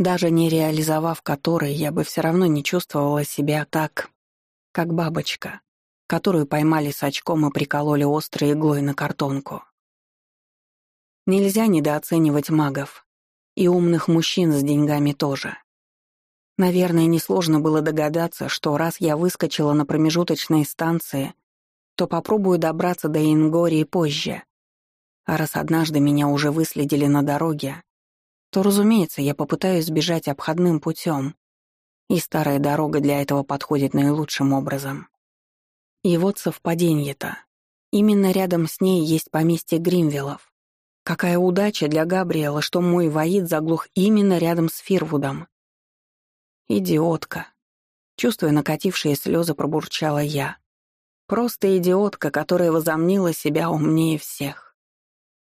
Даже не реализовав который, я бы все равно не чувствовала себя так, как бабочка, которую поймали с очком и прикололи острой иглой на картонку. Нельзя недооценивать магов. И умных мужчин с деньгами тоже. Наверное, несложно было догадаться, что раз я выскочила на промежуточной станции, то попробую добраться до Ингории позже. А раз однажды меня уже выследили на дороге, то, разумеется, я попытаюсь сбежать обходным путем, и старая дорога для этого подходит наилучшим образом. И вот совпадение-то. Именно рядом с ней есть поместье Гримвиллов. Какая удача для Габриэла, что мой воид заглух именно рядом с Фирвудом. «Идиотка!» Чувствуя накатившие слезы, пробурчала я. Просто идиотка, которая возомнила себя умнее всех.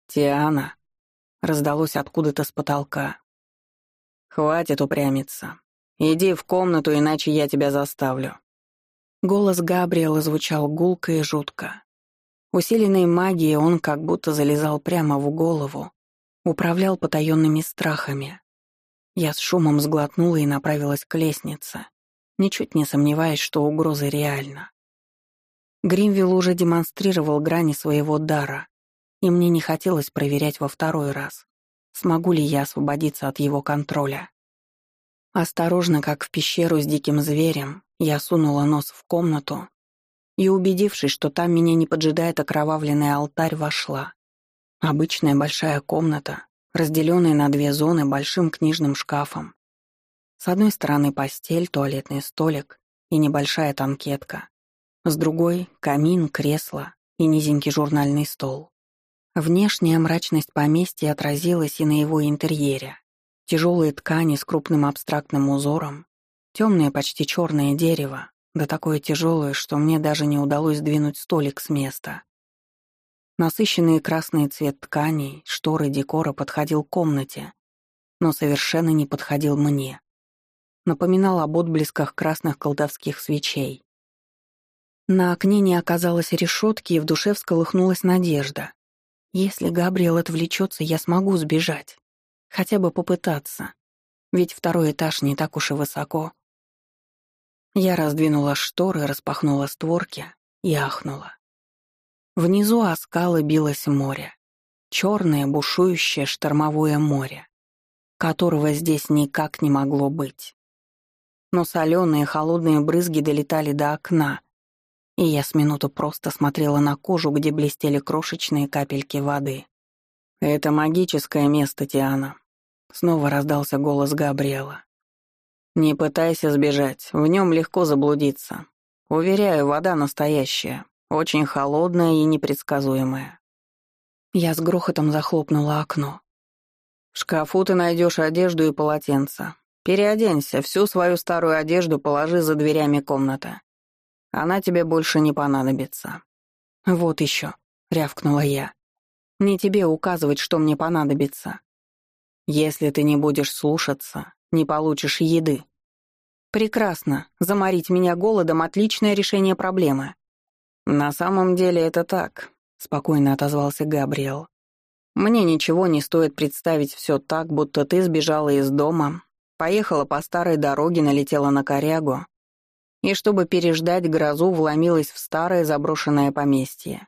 «Тиана!» — раздалось откуда-то с потолка. «Хватит упрямиться. Иди в комнату, иначе я тебя заставлю». Голос Габриэла звучал гулко и жутко. Усиленной магией он как будто залезал прямо в голову, управлял потаенными страхами. Я с шумом сглотнула и направилась к лестнице, ничуть не сомневаясь, что угроза реальна. Гримвилл уже демонстрировал грани своего дара, и мне не хотелось проверять во второй раз, смогу ли я освободиться от его контроля. Осторожно, как в пещеру с диким зверем, я сунула нос в комнату и, убедившись, что там меня не поджидает окровавленный алтарь, вошла. Обычная большая комната, разделенный на две зоны большим книжным шкафом. С одной стороны постель, туалетный столик и небольшая танкетка. С другой — камин, кресло и низенький журнальный стол. Внешняя мрачность поместья отразилась и на его интерьере. Тяжелые ткани с крупным абстрактным узором, темное почти черное дерево, да такое тяжелое, что мне даже не удалось сдвинуть столик с места. Насыщенный красный цвет тканей, шторы декора подходил комнате, но совершенно не подходил мне. Напоминал об отблесках красных колдовских свечей. На окне не оказалось решетки, и в душе всколыхнулась надежда. Если Габриэл отвлечется, я смогу сбежать. Хотя бы попытаться. Ведь второй этаж не так уж и высоко. Я раздвинула шторы, распахнула створки и ахнула. Внизу о скалы билось море. Черное, бушующее штормовое море, которого здесь никак не могло быть. Но соленые холодные брызги долетали до окна, и я с минуту просто смотрела на кожу, где блестели крошечные капельки воды. «Это магическое место, Тиана», — снова раздался голос Габриэла. «Не пытайся сбежать, в нем легко заблудиться. Уверяю, вода настоящая, очень холодная и непредсказуемая». Я с грохотом захлопнула окно. «В шкафу ты найдешь одежду и полотенце. Переоденься, всю свою старую одежду положи за дверями комнаты. Она тебе больше не понадобится». «Вот еще», — рявкнула я. «Не тебе указывать, что мне понадобится. Если ты не будешь слушаться, не получишь еды». «Прекрасно. Заморить меня голодом — отличное решение проблемы». «На самом деле это так», — спокойно отозвался Габриэл. «Мне ничего не стоит представить все так, будто ты сбежала из дома, поехала по старой дороге, налетела на корягу, и, чтобы переждать грозу, вломилась в старое заброшенное поместье.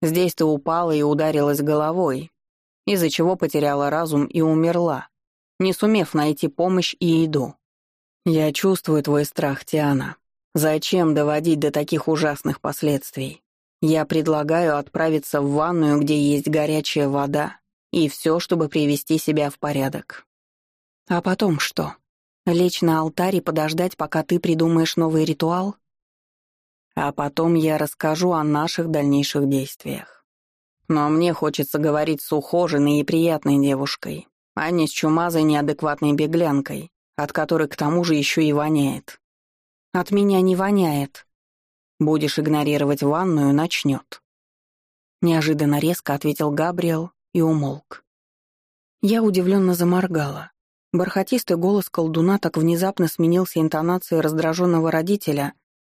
Здесь ты упала и ударилась головой, из-за чего потеряла разум и умерла, не сумев найти помощь и еду. Я чувствую твой страх, Тиана. Зачем доводить до таких ужасных последствий? Я предлагаю отправиться в ванную, где есть горячая вода, и все, чтобы привести себя в порядок. А потом что? Лечь на алтарь и подождать, пока ты придумаешь новый ритуал? А потом я расскажу о наших дальнейших действиях. Но мне хочется говорить с ухоженной и приятной девушкой, а не с чумазой неадекватной беглянкой, от которой к тому же еще и воняет. От меня не воняет. Будешь игнорировать ванную, начнет. Неожиданно резко ответил Габриэл и умолк. Я удивленно заморгала. Бархатистый голос колдуна так внезапно сменился интонацией раздраженного родителя,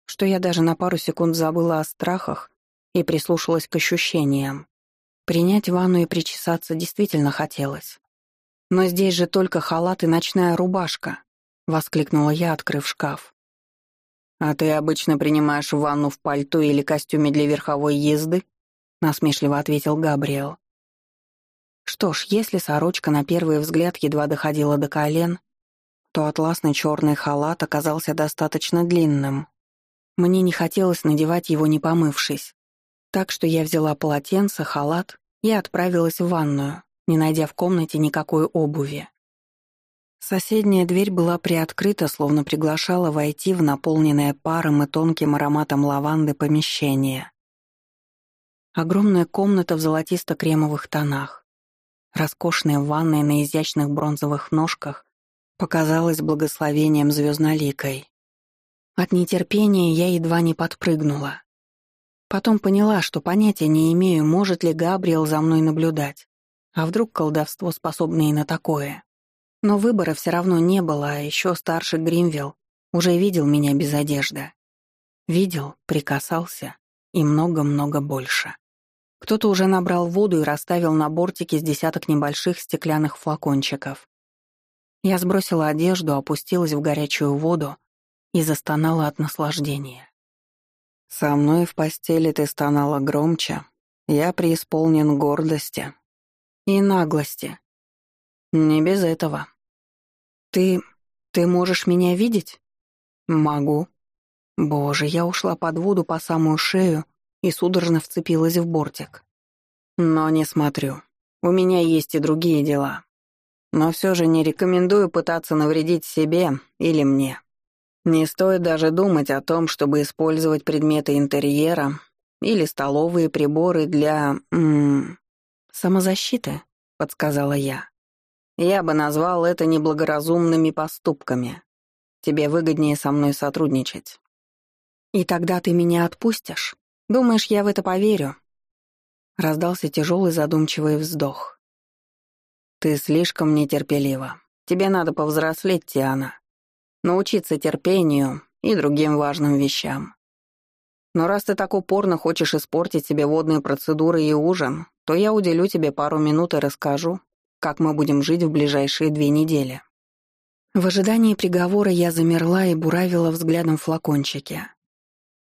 что я даже на пару секунд забыла о страхах и прислушалась к ощущениям. Принять ванну и причесаться действительно хотелось. «Но здесь же только халат и ночная рубашка», — воскликнула я, открыв шкаф. «А ты обычно принимаешь ванну в пальто или костюме для верховой езды?» — насмешливо ответил Габриэл. Что ж, если сорочка на первый взгляд едва доходила до колен, то атласный черный халат оказался достаточно длинным. Мне не хотелось надевать его, не помывшись. Так что я взяла полотенце, халат и отправилась в ванную, не найдя в комнате никакой обуви. Соседняя дверь была приоткрыта, словно приглашала войти в наполненное паром и тонким ароматом лаванды помещение. Огромная комната в золотисто-кремовых тонах. Роскошная ванная на изящных бронзовых ножках показалась благословением звездноликой. От нетерпения я едва не подпрыгнула. Потом поняла, что понятия не имею, может ли Габриэл за мной наблюдать. А вдруг колдовство способно и на такое? Но выбора все равно не было, а еще старший Гримвилл уже видел меня без одежды. Видел, прикасался и много-много больше. Кто-то уже набрал воду и расставил на бортике с десяток небольших стеклянных флакончиков. Я сбросила одежду, опустилась в горячую воду и застонала от наслаждения. «Со мной в постели ты стонала громче. Я преисполнен гордости и наглости. Не без этого. Ты... ты можешь меня видеть?» «Могу». Боже, я ушла под воду по самую шею и судорожно вцепилась в бортик. Но не смотрю. У меня есть и другие дела. Но все же не рекомендую пытаться навредить себе или мне. Не стоит даже думать о том, чтобы использовать предметы интерьера или столовые приборы для... М -м, самозащиты, подсказала я. Я бы назвал это неблагоразумными поступками. Тебе выгоднее со мной сотрудничать. И тогда ты меня отпустишь? Думаешь, я в это поверю?» Раздался тяжелый задумчивый вздох. «Ты слишком нетерпелива. Тебе надо повзрослеть, Тиана. Научиться терпению и другим важным вещам. Но раз ты так упорно хочешь испортить себе водные процедуры и ужин, то я уделю тебе пару минут и расскажу, как мы будем жить в ближайшие две недели. В ожидании приговора я замерла и буравила взглядом флакончики.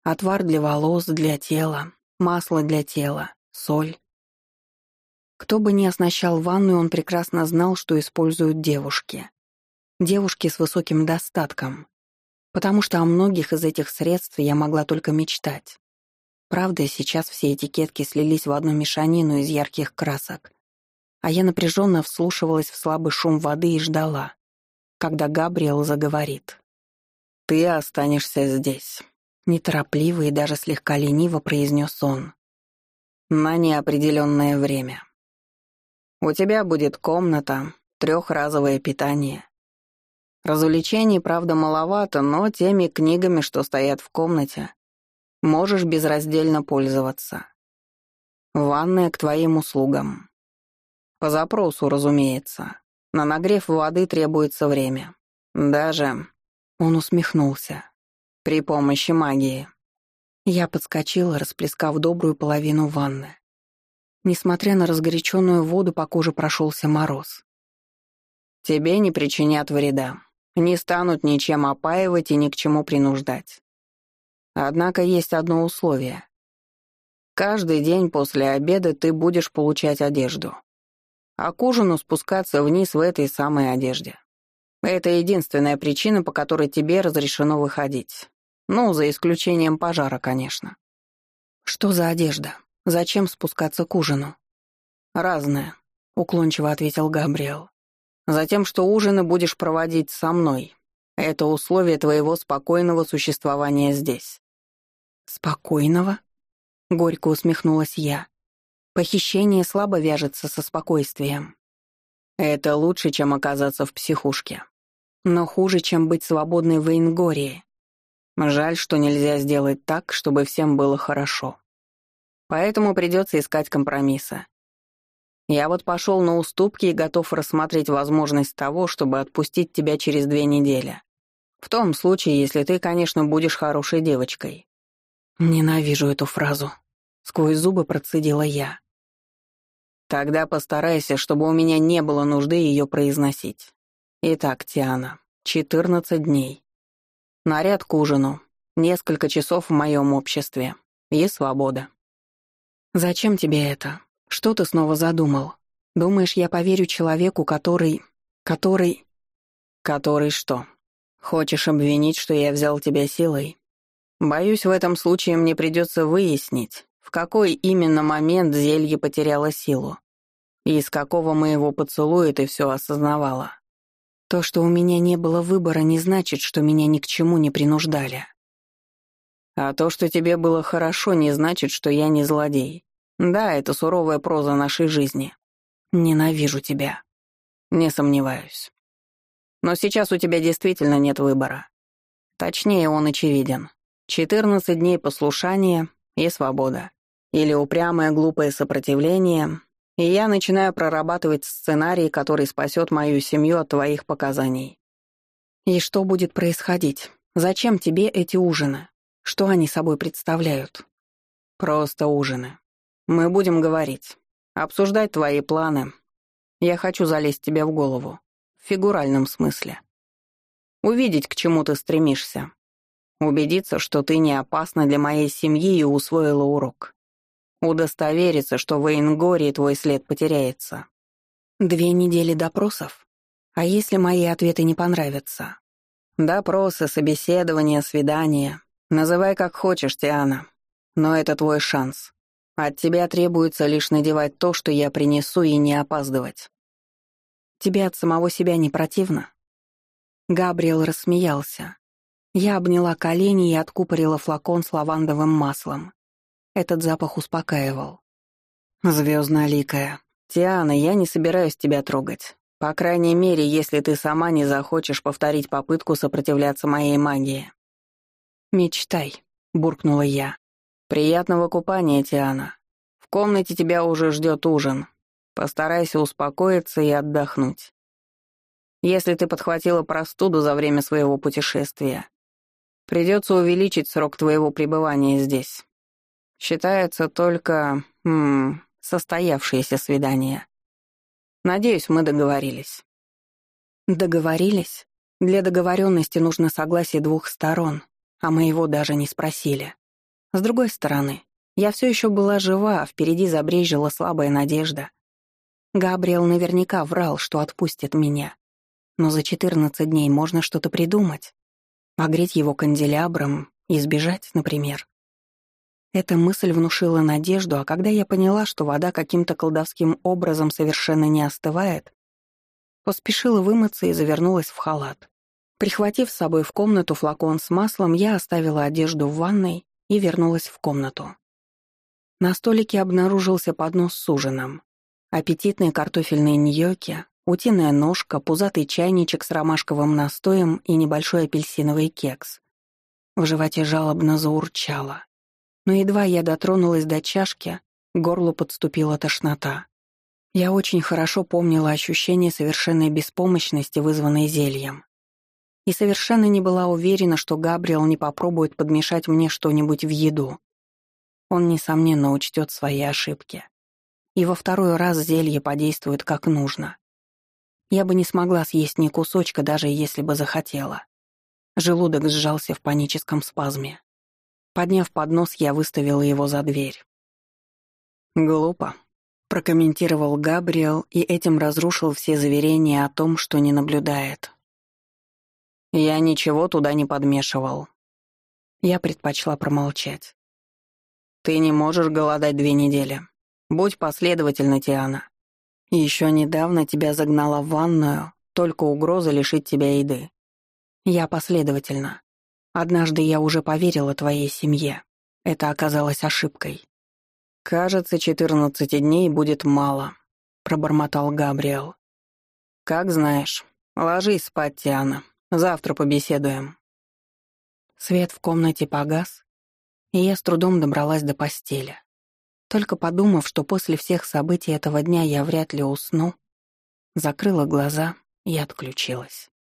Отвар для волос, для тела, масло для тела, соль. Кто бы ни оснащал ванную, он прекрасно знал, что используют девушки. Девушки с высоким достатком. Потому что о многих из этих средств я могла только мечтать. Правда, сейчас все этикетки слились в одну мешанину из ярких красок. А я напряженно вслушивалась в слабый шум воды и ждала, когда Габриэл заговорит. «Ты останешься здесь», — неторопливо и даже слегка лениво произнес он. «На неопределенное время. У тебя будет комната, трехразовое питание. Развлечений, правда, маловато, но теми книгами, что стоят в комнате, можешь безраздельно пользоваться. Ванная к твоим услугам. По запросу, разумеется. На нагрев воды требуется время. Даже... Он усмехнулся. При помощи магии. Я подскочила, расплескав добрую половину ванны. Несмотря на разгоряченную воду, по коже прошелся мороз. Тебе не причинят вреда. Не станут ничем опаивать и ни к чему принуждать. Однако есть одно условие. Каждый день после обеда ты будешь получать одежду а к ужину спускаться вниз в этой самой одежде. Это единственная причина, по которой тебе разрешено выходить. Ну, за исключением пожара, конечно. Что за одежда? Зачем спускаться к ужину? Разное, уклончиво ответил Габриэл. Затем, что ужины будешь проводить со мной. Это условие твоего спокойного существования здесь. Спокойного? Горько усмехнулась я. Похищение слабо вяжется со спокойствием. Это лучше, чем оказаться в психушке. Но хуже, чем быть свободной в Ингории. Жаль, что нельзя сделать так, чтобы всем было хорошо. Поэтому придется искать компромиссы. Я вот пошел на уступки и готов рассмотреть возможность того, чтобы отпустить тебя через две недели. В том случае, если ты, конечно, будешь хорошей девочкой. Ненавижу эту фразу. Сквозь зубы процедила я. Тогда постарайся, чтобы у меня не было нужды ее произносить. Итак, Тиана, 14 дней. Наряд к ужину, несколько часов в моем обществе и свобода. Зачем тебе это? Что ты снова задумал? Думаешь, я поверю человеку, который... который... Который что? Хочешь обвинить, что я взял тебя силой? Боюсь, в этом случае мне придется выяснить, в какой именно момент зелье потеряло силу. И из какого моего поцелуя ты все осознавала. То, что у меня не было выбора, не значит, что меня ни к чему не принуждали. А то, что тебе было хорошо, не значит, что я не злодей. Да, это суровая проза нашей жизни. Ненавижу тебя. Не сомневаюсь. Но сейчас у тебя действительно нет выбора. Точнее, он очевиден. 14 дней послушания и свобода. Или упрямое глупое сопротивление, и я начинаю прорабатывать сценарий, который спасет мою семью от твоих показаний. И что будет происходить? Зачем тебе эти ужины? Что они собой представляют? Просто ужины. Мы будем говорить, обсуждать твои планы. Я хочу залезть тебе в голову. В фигуральном смысле. Увидеть, к чему ты стремишься. Убедиться, что ты не опасна для моей семьи и усвоила урок. Удостовериться, что в Эйнгории твой след потеряется. Две недели допросов? А если мои ответы не понравятся? Допросы, собеседования, свидания. Называй как хочешь, Тиана. Но это твой шанс. От тебя требуется лишь надевать то, что я принесу, и не опаздывать. Тебе от самого себя не противно? Габриэл рассмеялся. Я обняла колени и откупорила флакон с лавандовым маслом. Этот запах успокаивал. «Звездноликая. Тиана, я не собираюсь тебя трогать. По крайней мере, если ты сама не захочешь повторить попытку сопротивляться моей магии». «Мечтай», — буркнула я. «Приятного купания, Тиана. В комнате тебя уже ждет ужин. Постарайся успокоиться и отдохнуть. Если ты подхватила простуду за время своего путешествия, придется увеличить срок твоего пребывания здесь. Считается только... М состоявшееся свидание. Надеюсь, мы договорились». «Договорились? Для договоренности нужно согласие двух сторон, а мы его даже не спросили. С другой стороны, я все еще была жива, а впереди забрежила слабая надежда. Габриэл наверняка врал, что отпустит меня. Но за 14 дней можно что-то придумать. Погреть его канделябром и сбежать, например. Эта мысль внушила надежду, а когда я поняла, что вода каким-то колдовским образом совершенно не остывает, поспешила вымыться и завернулась в халат. Прихватив с собой в комнату флакон с маслом, я оставила одежду в ванной и вернулась в комнату. На столике обнаружился поднос с ужином. Аппетитные картофельные ньокки, утиная ножка, пузатый чайничек с ромашковым настоем и небольшой апельсиновый кекс. В животе жалобно заурчало. Но едва я дотронулась до чашки, к горлу подступила тошнота. Я очень хорошо помнила ощущение совершенной беспомощности, вызванной зельем. И совершенно не была уверена, что Габриэл не попробует подмешать мне что-нибудь в еду. Он, несомненно, учтет свои ошибки. И во второй раз зелье подействует как нужно. Я бы не смогла съесть ни кусочка, даже если бы захотела. Желудок сжался в паническом спазме. Подняв поднос, я выставила его за дверь. «Глупо», — прокомментировал Габриэл и этим разрушил все заверения о том, что не наблюдает. «Я ничего туда не подмешивал». Я предпочла промолчать. «Ты не можешь голодать две недели. Будь последовательна, Тиана. Еще недавно тебя загнала в ванную, только угроза лишить тебя еды. Я последовательна. Однажды я уже поверила твоей семье. Это оказалось ошибкой. Кажется, четырнадцати дней будет мало, пробормотал Габриэл. Как знаешь. Ложись спать, Тиана. Завтра побеседуем. Свет в комнате погас, и я с трудом добралась до постели. Только подумав, что после всех событий этого дня я вряд ли усну, закрыла глаза и отключилась.